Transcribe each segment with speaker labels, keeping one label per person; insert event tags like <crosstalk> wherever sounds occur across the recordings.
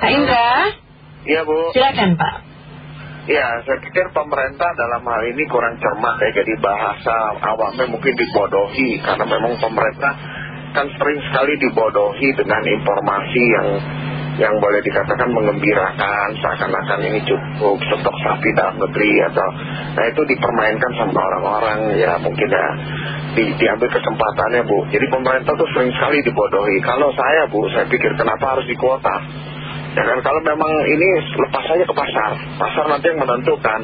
Speaker 1: Pak Indra?
Speaker 2: Iya Bu.
Speaker 1: Silakan Pak.
Speaker 2: Ya saya pikir pemerintah dalam hal ini kurang cermat ya Jadi bahasa awamnya mungkin dibodohi Karena memang pemerintah kan sering sekali dibodohi dengan informasi yang yang boleh dikatakan mengembirakan seakan-akan ini cukup stok sapi dalam negeri atau nah itu dipermainkan sama orang-orang ya mungkin ya di, diambil kesempatannya Bu. Jadi pemerintah tuh sering sekali dibodohi. Kalau saya Bu saya pikir kenapa harus dikuota ya kan kalau memang ini lepas saja ke pasar pasar nanti yang menentukan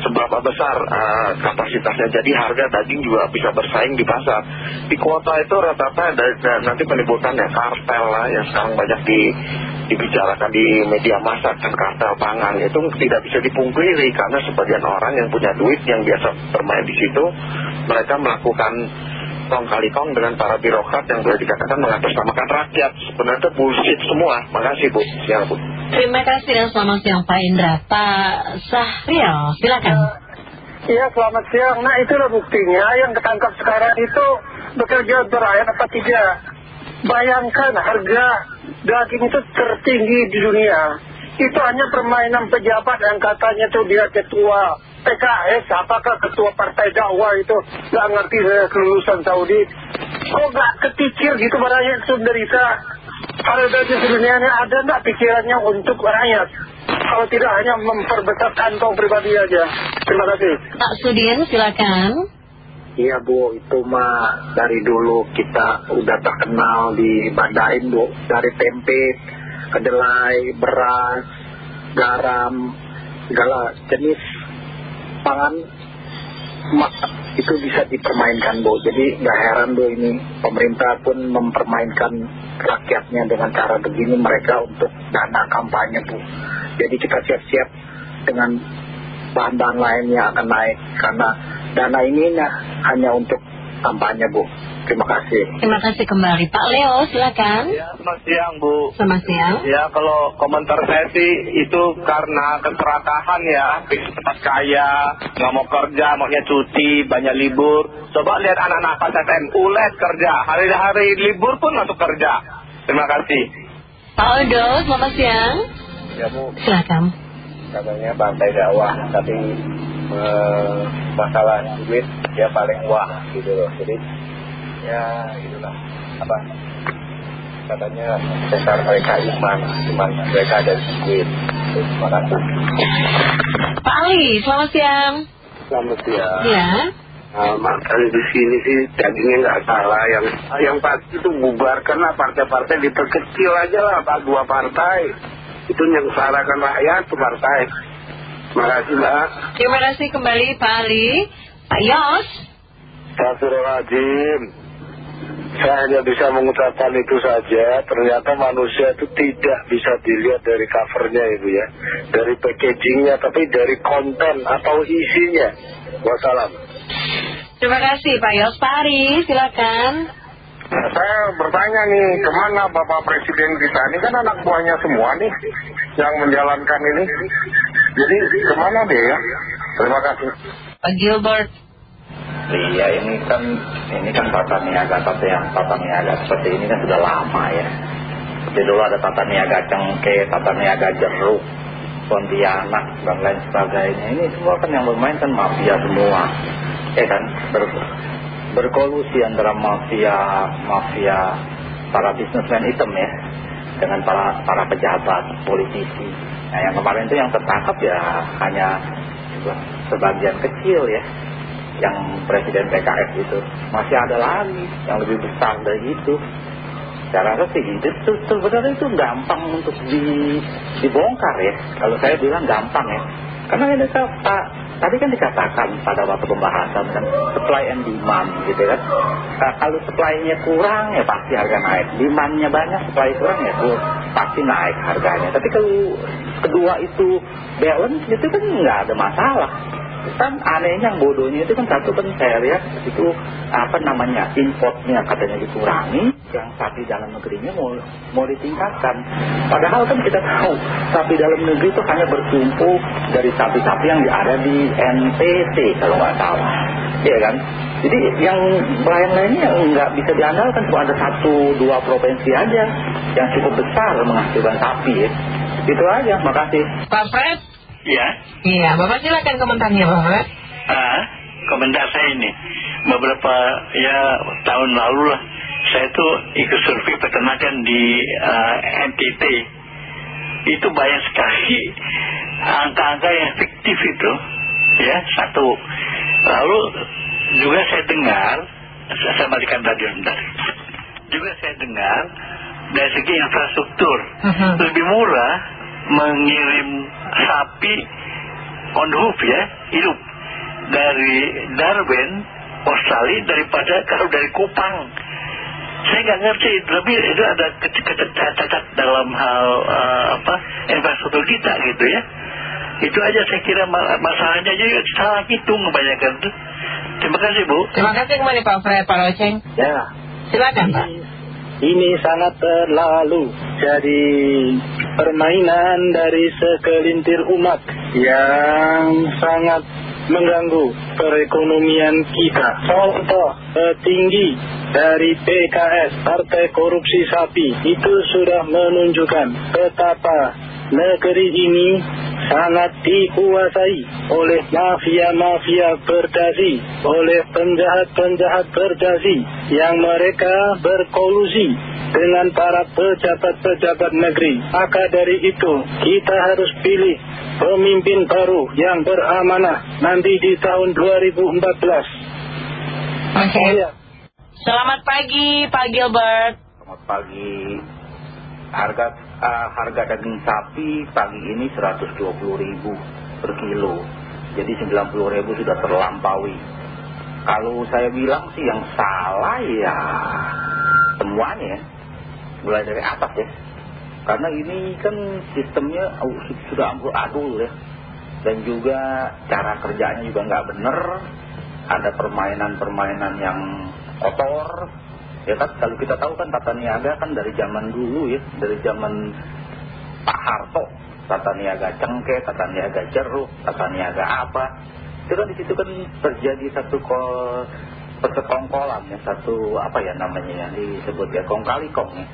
Speaker 2: seberapa besar uh, kapasitasnya. Jadi harga daging juga bisa bersaing di pasar. Di kuota itu rata-rata nanti menimbulkan ya kartel lah yang sekarang banyak di, dibicarakan di media massa kan kartel pangan. Itu tidak bisa dipungkiri karena sebagian orang yang punya duit yang biasa bermain di situ mereka melakukan kong kali kong dengan para birokrat yang boleh dikatakan mengatasnamakan rakyat. Sebenarnya itu bullshit semua. Makasih Bu. Siang Bu.
Speaker 1: Terima kasih dan selamat siang Pak Indra. Pak Sahrial silakan.
Speaker 3: Iya selamat siang. Nah itulah buktinya. Yang ketangkap sekarang itu bekerja rakyat apa tidak? Bayangkan harga daging itu tertinggi di dunia. Itu hanya permainan pejabat yang katanya itu dia ketua PKS apakah ketua partai dakwah itu gak ngerti saya kelulusan Saudi? Kok gak kepikir gitu rakyat itu menderita kalau dari sebenarnya ada gak pikirannya untuk rakyat? Kalau tidak hanya memperbesar kantong pribadi aja. Terima kasih.
Speaker 1: Pak Sudin silakan.
Speaker 4: Iya Bu, itu mah dari dulu kita udah terkenal di Bandain Bu. Dari tempe, kedelai, beras, garam, segala jenis pangan itu bisa dipermainkan Bu. Jadi nggak heran Bu ini pemerintah pun mempermainkan rakyatnya dengan cara begini mereka untuk dana kampanye Bu. Jadi kita siap-siap dengan bahan-bahan lain yang akan naik karena dana ini nah, hanya untuk kampanye Bu Terima kasih.
Speaker 1: Terima kasih kembali. Pak Leo, silakan.
Speaker 2: Ya, selamat siang, Bu.
Speaker 1: Selamat siang.
Speaker 2: Ya, kalau komentar saya sih itu karena keserakahan ya. Cepat kaya, nggak mau kerja, maunya cuti, banyak libur. Coba lihat anak-anak pas SMU, les kerja. Hari-hari libur pun masuk kerja. Terima kasih.
Speaker 1: Pak Odo, selamat siang.
Speaker 4: Ya, Bu.
Speaker 1: Silakan.
Speaker 4: Katanya bantai dakwah, tapi eh, masalah duit dia paling wah gitu loh. Jadi ya itulah. Apa? Katanya besar mereka iman iman mereka ada duit. Terima kasih
Speaker 1: Pak Ali selamat siang.
Speaker 4: Selamat siang.
Speaker 1: Ya
Speaker 4: Nah, makan di sini sih dagingnya nggak salah. Yang yang pasti itu bubarkanlah partai-partai diperkecil aja lah pak. Dua partai. Itu yang salahkan rakyat tuh partai terima kasih mbak.
Speaker 1: Terima kasih kembali Pak Ali. Pak Yos.
Speaker 4: Astagfirullahaladzim saya hanya bisa mengucapkan itu saja. Ternyata manusia itu tidak bisa dilihat dari covernya itu ya. Dari packagingnya tapi dari konten atau isinya. Wassalam.
Speaker 1: Terima kasih Pak Yos. Pak Ari silakan.
Speaker 3: Saya bertanya nih ke mana Bapak Presiden kita ini kan anak buahnya semua nih yang menjalankan ini jadi ke mana dia ya? Terima kasih.
Speaker 1: Pak Gilbert.
Speaker 5: Iya ini kan ini kan tata niaga tata yang tata niaga. Seperti ini kan sudah lama ya. Jadi dulu ada tata niaga cengke, tata niaga jeruk, Pontianak dan lain sebagainya. Ini semua kan yang bermain kan mafia semua, ya kan? Ber, berkolusi antara mafia mafia para bisnismen hitam ya dengan para para pejabat politisi. Nah yang kemarin itu yang tertangkap ya hanya sebagian kecil ya yang presiden PKS itu. Masih ada lagi yang lebih besar dari itu. Saya rasa sih itu sebenarnya itu gampang untuk di, dibongkar ya. Kalau saya bilang gampang ya. Karena ini Pak tadi kan dikatakan pada waktu pembahasan kan supply and demand gitu kan. Nah, kalau supply-nya kurang ya pasti harga naik. Demand-nya banyak supply kurang ya tuh pasti naik harganya. Tapi kalau kedua itu balance itu kan nggak ada masalah kan anehnya bodohnya itu kan satu kan lihat itu apa namanya importnya katanya dikurangi yang sapi dalam negerinya mau mau ditingkatkan padahal kan kita tahu sapi dalam negeri itu hanya bertumpu dari sapi-sapi yang ada di NTT kalau nggak salah ya kan jadi yang lain-lainnya nggak bisa diandalkan cuma ada satu dua provinsi aja yang cukup besar menghasilkan sapi ya Itu aja, makasih.
Speaker 1: Pak Fred?
Speaker 6: Ya,
Speaker 1: Iya, Bapak silakan komentarnya Pak Fred.
Speaker 6: ah, komentar saya ini. Beberapa ya tahun lalu lah, saya tuh ikut survei peternakan di ah, NTT. Itu banyak sekali angka-angka yang fiktif itu. Ya, satu. Lalu juga saya dengar, saya, saya matikan radio bentar. Juga saya dengar dari segi infrastruktur
Speaker 1: Mhm.
Speaker 6: lebih murah mengirim sapi on the hoof ya hidup dari Darwin Australia daripada kalau dari Kupang. Saya nggak ngerti lebih itu ada cacat dalam hal eh, apa infrastruktur kita gitu ya. Itu aja saya kira ma- masalahnya juga salah hitung kebanyakan tuh. Terima kasih Bu.
Speaker 1: Terima kasih kembali Pak Fred, Pak Loceng.
Speaker 7: Ya,
Speaker 1: Silakan Pak.
Speaker 7: ini sangat terlalu jadi permainan dari sekelintir umat yang sangat mengganggu perekonomian kita. Contoh petinggi dari PKS, Partai Korupsi Sapi, itu sudah menunjukkan betapa negeri ini sangat dikuasai oleh mafia-mafia berdasi, oleh penjahat-penjahat berdasi yang mereka berkolusi dengan para pejabat-pejabat negeri. Maka dari itu, kita harus pilih pemimpin baru yang beramanah nanti di tahun 2014.
Speaker 1: Oke.
Speaker 7: Ya.
Speaker 1: Selamat pagi Pak Gilbert.
Speaker 5: Selamat pagi. Harga ah, harga daging sapi pagi ini 120.000 per kilo. Jadi 90.000 sudah terlampaui. Kalau saya bilang sih yang salah ya semuanya ya. Mulai dari atas ya. Karena ini kan sistemnya su- sudah ambil adul ya. Dan juga cara kerjanya juga nggak bener. Ada permainan-permainan yang kotor. Ya kan kalau kita tahu kan tata niaga kan dari zaman dulu ya. Dari zaman Pak Harto. Tata niaga cengkeh, tata niaga jeruk, tata niaga apa. Itu kan di situ kan terjadi satu ko- persekongkolan ya. Satu apa ya namanya ya disebut ya kong kali kong ya.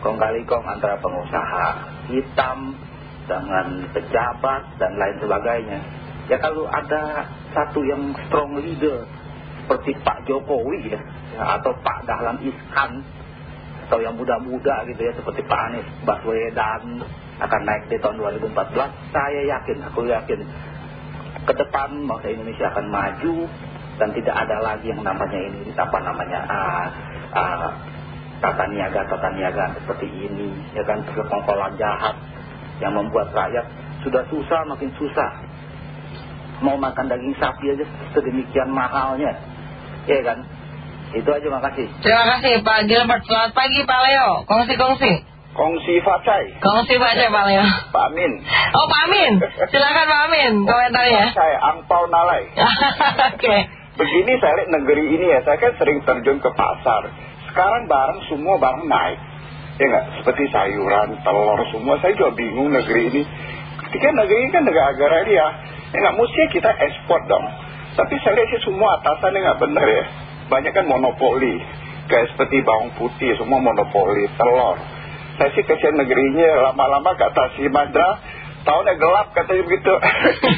Speaker 5: Kong kali kong antara pengusaha hitam dengan pejabat dan lain sebagainya. Ya kalau ada satu yang strong leader seperti Pak Jokowi ya, ya, atau Pak Dahlan Iskan atau yang muda-muda gitu ya seperti Pak Anies Baswedan akan naik di tahun 2014 saya yakin aku yakin ke depan bangsa Indonesia akan maju dan tidak ada lagi yang namanya ini apa namanya ah, ah, tata niaga tata niaga seperti ini ya kan persekongkolan jahat yang membuat rakyat sudah susah makin susah. Mau makan daging sapi aja sedemikian mahalnya ya kan itu aja makasih
Speaker 1: Terima kasih Pak Gilbert. Selamat pagi Pak Leo. Kongsi-kongsi.
Speaker 8: Kongsi Facai
Speaker 1: Kongsi baca Pak Leo.
Speaker 8: Pak Amin
Speaker 1: Oh Pak Amin. Silakan Pak Amin komentarnya.
Speaker 8: saya Angpau Nalai <laughs>
Speaker 1: Oke.
Speaker 8: Begini saya lihat negeri ini ya, saya kan sering terjun ke pasar. Sekarang barang semua barang naik. Ya nggak? Seperti sayuran, telur semua. Saya juga bingung negeri ini. Ketika negeri ini kan negara agraria. Ya nggak? Mestinya kita ekspor dong. Tapi saya lihat sih semua atasannya nggak benar ya. Banyak kan monopoli. Kayak seperti bawang putih, semua monopoli. Telur. Saya sih kesian negerinya. Lama-lama kata si Madra, tahunnya gelap katanya begitu.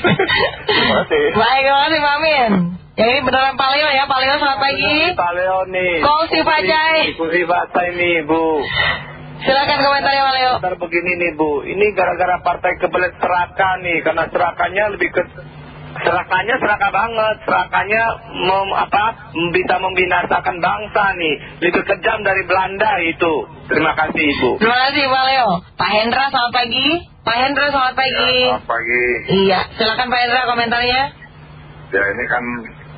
Speaker 8: <laughs> Terima kasih.
Speaker 1: Baik, terima kasih Pak Amin. Yang ini beneran Pak Leo ya. Pak Leo selamat pagi.
Speaker 7: Pak Leo nih.
Speaker 1: Kongsi Pajai.
Speaker 7: Diskusi bahasa ini, Bu.
Speaker 1: Silakan komentarnya Pak Leo.
Speaker 7: Bentar begini nih Bu, ini gara-gara partai kebelet serakah nih, karena serakannya lebih ke serakahnya serakah banget, serakahnya mem, apa bisa membinasakan bangsa nih, lebih kejam dari Belanda itu. Terima kasih Ibu.
Speaker 1: Terima kasih Pak Leo. Pak Hendra selamat pagi. Pak Hendra selamat pagi.
Speaker 8: pagi.
Speaker 1: Iya, silakan Pak Hendra komentarnya.
Speaker 8: Ya ini kan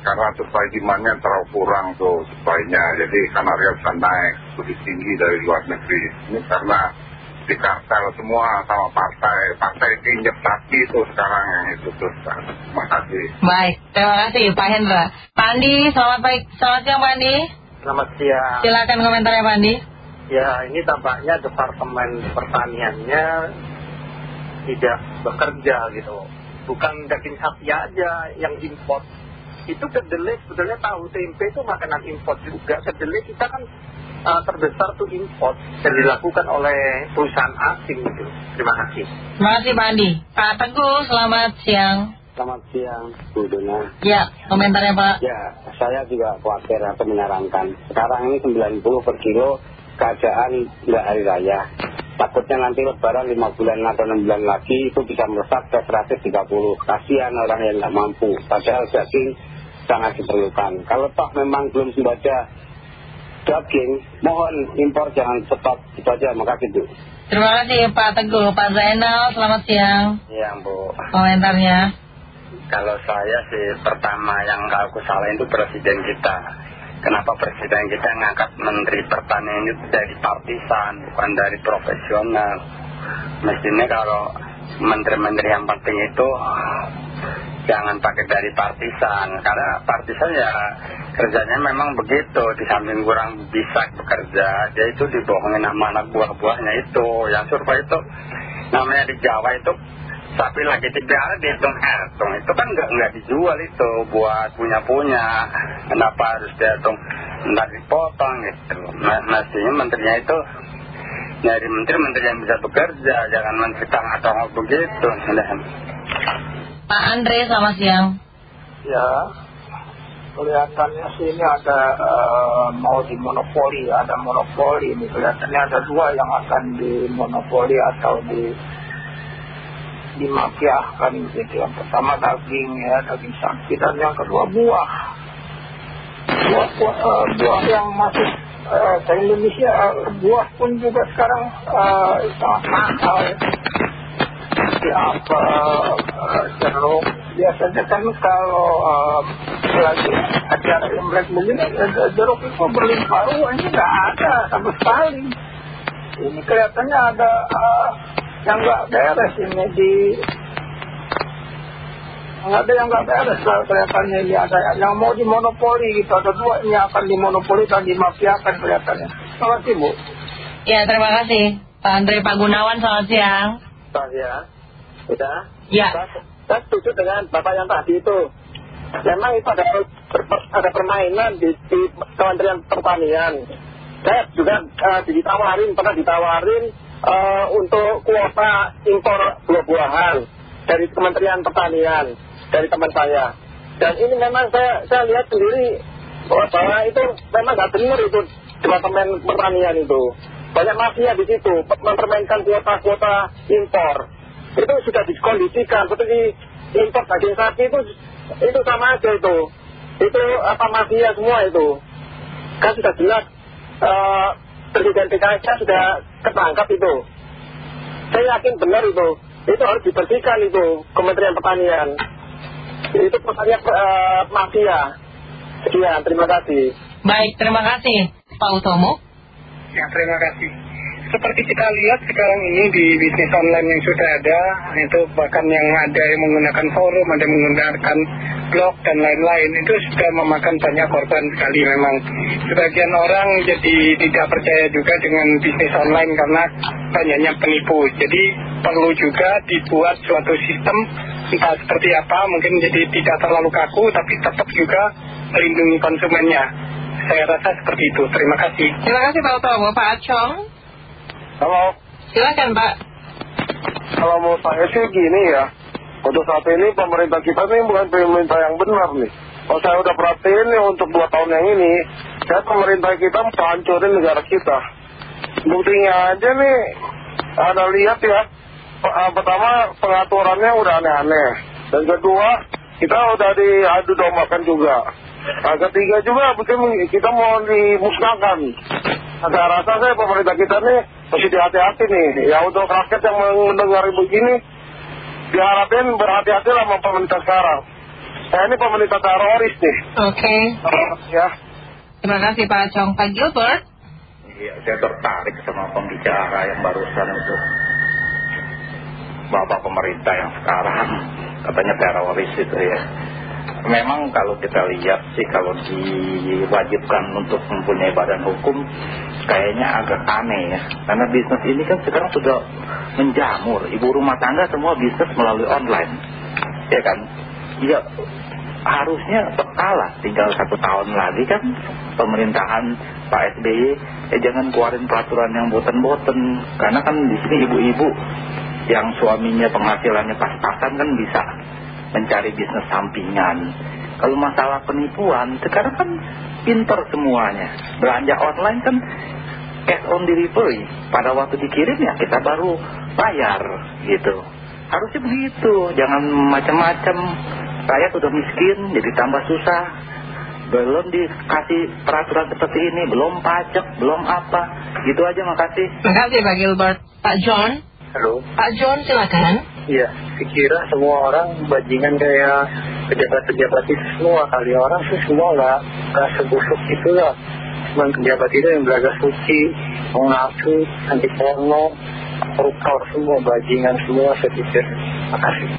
Speaker 8: karena supply demandnya terlalu kurang tuh supply-nya. Jadi karena harga bisa naik lebih tinggi dari luar negeri. Ini karena di kartel semua sama partai. Partai injek sapi tuh sekarang yang itu tuh. Terima kasih.
Speaker 1: Baik, terima kasih Pak Hendra. Pak Andi, selamat pagi. Selamat siang Pak Andi.
Speaker 9: Selamat siang.
Speaker 1: Silakan komentarnya Pak Andi.
Speaker 9: Ya, ini tampaknya Departemen Pertaniannya tidak bekerja gitu. Bukan daging sapi aja yang import. Itu kedelai sebetulnya tahu tempe itu makanan import juga. Kedelai kita kan
Speaker 4: uh, terbesar itu import dan dilakukan oleh perusahaan asing gitu. Terima kasih.
Speaker 1: Terima kasih Pak Andi. Pak Teguh, selamat siang.
Speaker 10: Selamat siang, Bu Dona.
Speaker 1: Ya, komentarnya Pak.
Speaker 10: Ya, saya juga khawatir atau menyarankan. Sekarang ini 90 per kilo keadaan nggak hari raya. Takutnya nanti lebaran 5 bulan atau 6 bulan lagi itu bisa melesat ke 130. Kasihan orang yang nggak mampu. Padahal daging sangat diperlukan. Kalau toh memang belum sembada daging, mohon impor jangan stop. Itu aja, makasih Bu.
Speaker 1: Terima kasih Pak Teguh. Pak Zainal, selamat siang.
Speaker 10: Iya Bu.
Speaker 1: Komentarnya.
Speaker 10: Kalau saya sih pertama yang aku salah itu presiden kita. Kenapa presiden kita ngangkat menteri pertanian itu dari partisan, bukan dari profesional. Mestinya kalau menteri-menteri yang penting itu jangan pakai dari partisan. Karena partisan ya kerjanya memang begitu. Di samping kurang bisa bekerja, dia itu dibohongin sama anak buah-buahnya itu. Yang survei itu namanya di Jawa itu sapi lagi dipelihara dihitung hitung itu kan nggak nggak dijual itu buat punya punya kenapa harus dihitung nggak dipotong gitu mestinya menterinya itu nyari menteri-menteri yang bisa bekerja jangan menteri tengah-tengah begitu
Speaker 1: Pak Andre selamat siang
Speaker 3: Ya, kelihatannya sih ini ada uh, mau dimonopoli, ada monopoli ini kelihatannya ada dua yang akan dimonopoli atau di dimafiakan gitu. Yang pertama daging ya, daging sapi dan yang kedua buah. Buah, buah, uh, buah yang masuk uh, ke Indonesia, uh, buah pun juga sekarang uh, sangat mahal. Seperti apa, jeruk. Biasanya kan kalau uh, lagi acara Imlek begini, jeruk itu berlimpah ruah, ini nggak ada sama sekali. Ini kelihatannya ada yang nggak beres ini di ada yang nggak beres lah kelihatannya ini. Ada yang mau dimonopoli gitu ada dua ini akan dimonopoli dan dimafiakan kelihatannya. Terima kasih Bu.
Speaker 1: Ya terima kasih. Pak Andre Pak Gunawan selamat siang
Speaker 4: Pak ya, sudah.
Speaker 1: Ya
Speaker 4: Saya setuju dengan Bapak yang tadi itu. Memang itu ada, per- ada permainan di, di Kementerian Pertanian. Saya juga uh, ditawarin, pernah ditawarin uh, untuk kuota impor buah-buahan dari Kementerian Pertanian, dari teman saya. Dan ini memang saya, saya lihat sendiri bahwa, bahwa itu memang nggak benar itu Departemen Pertanian itu. Banyak mafia di situ, mempermainkan kuota-kuota impor. Itu sudah dikondisikan, seperti impor daging sapi itu, itu sama aja itu. Itu apa mafia semua itu. Kan sudah jelas eh, Presiden PKS sudah ketangkap itu. Saya yakin benar itu. Itu harus dibersihkan itu Kementerian Pertanian. Itu pesannya eh, mafia. Sekian, terima kasih.
Speaker 1: Baik terima kasih Pak Utomo
Speaker 3: Ya, terima kasih. Seperti kita lihat sekarang ini di bisnis online yang sudah ada, itu bahkan yang ada yang menggunakan forum, ada yang menggunakan blog dan lain-lain, itu sudah memakan banyak korban sekali memang. Sebagian orang jadi tidak percaya juga dengan bisnis online karena banyaknya penipu. Jadi perlu juga dibuat suatu sistem, entah seperti apa, mungkin jadi tidak terlalu kaku, tapi tetap juga melindungi konsumennya. Saya rasa seperti itu. Terima kasih.
Speaker 1: Terima kasih Pak Utomo Pak Acong
Speaker 3: Halo.
Speaker 1: Silakan Pak
Speaker 3: Kalau mau saya sih gini ya, untuk saat ini pemerintah kita ini bukan pemerintah yang benar nih. Kalau saya udah perhatiin nih untuk dua tahun yang ini, saya pemerintah kita mau hancurin negara kita. Buktinya aja nih, ada lihat ya, ah, pertama pengaturannya udah aneh-aneh. Dan kedua, kita udah diadu dombakan juga. Nah, ketiga juga mungkin kita mau dimusnahkan. Nah, saya rasa saya pemerintah kita nih mesti hati-hati nih. Ya untuk rakyat yang mendengar begini, diharapin berhati-hati lah sama pemerintah sekarang. Saya ini pemerintah teroris nih.
Speaker 1: Oke
Speaker 3: Ya.
Speaker 1: Terima kasih Pak Acong Pak Gilbert
Speaker 5: Iya, saya tertarik sama pembicara yang barusan itu. Bapak pemerintah yang sekarang katanya teroris itu ya. Memang kalau kita lihat sih kalau diwajibkan untuk mempunyai badan hukum kayaknya agak aneh ya. Karena bisnis ini kan sekarang sudah menjamur. Ibu rumah tangga semua bisnis melalui online. Ya kan? Iya. harusnya lah tinggal satu tahun lagi kan pemerintahan Pak SBY eh jangan keluarin peraturan yang boten-boten karena kan di sini ibu-ibu yang suaminya penghasilannya pas-pasan kan bisa mencari bisnis sampingan. Kalau masalah penipuan sekarang kan pinter semuanya. Belanja online kan cash on delivery. Pada waktu dikirim ya kita baru bayar gitu. Harusnya begitu. Jangan macam-macam. Rakyat udah miskin jadi tambah susah. Belum dikasih peraturan seperti ini belum pajak belum apa. Gitu aja makasih.
Speaker 1: Makasih Pak Gilbert. Pak John?
Speaker 3: Halo.
Speaker 1: Pak John silakan
Speaker 3: iya kira semua orang bajingan kayak pejabat-pejabat itu semua. Kali orang sih semua nggak nggak sebusuk itu lah. Cuma pejabat itu yang belajar suci mengaku anti porno koruptor semua bajingan semua saya pikir. Makasih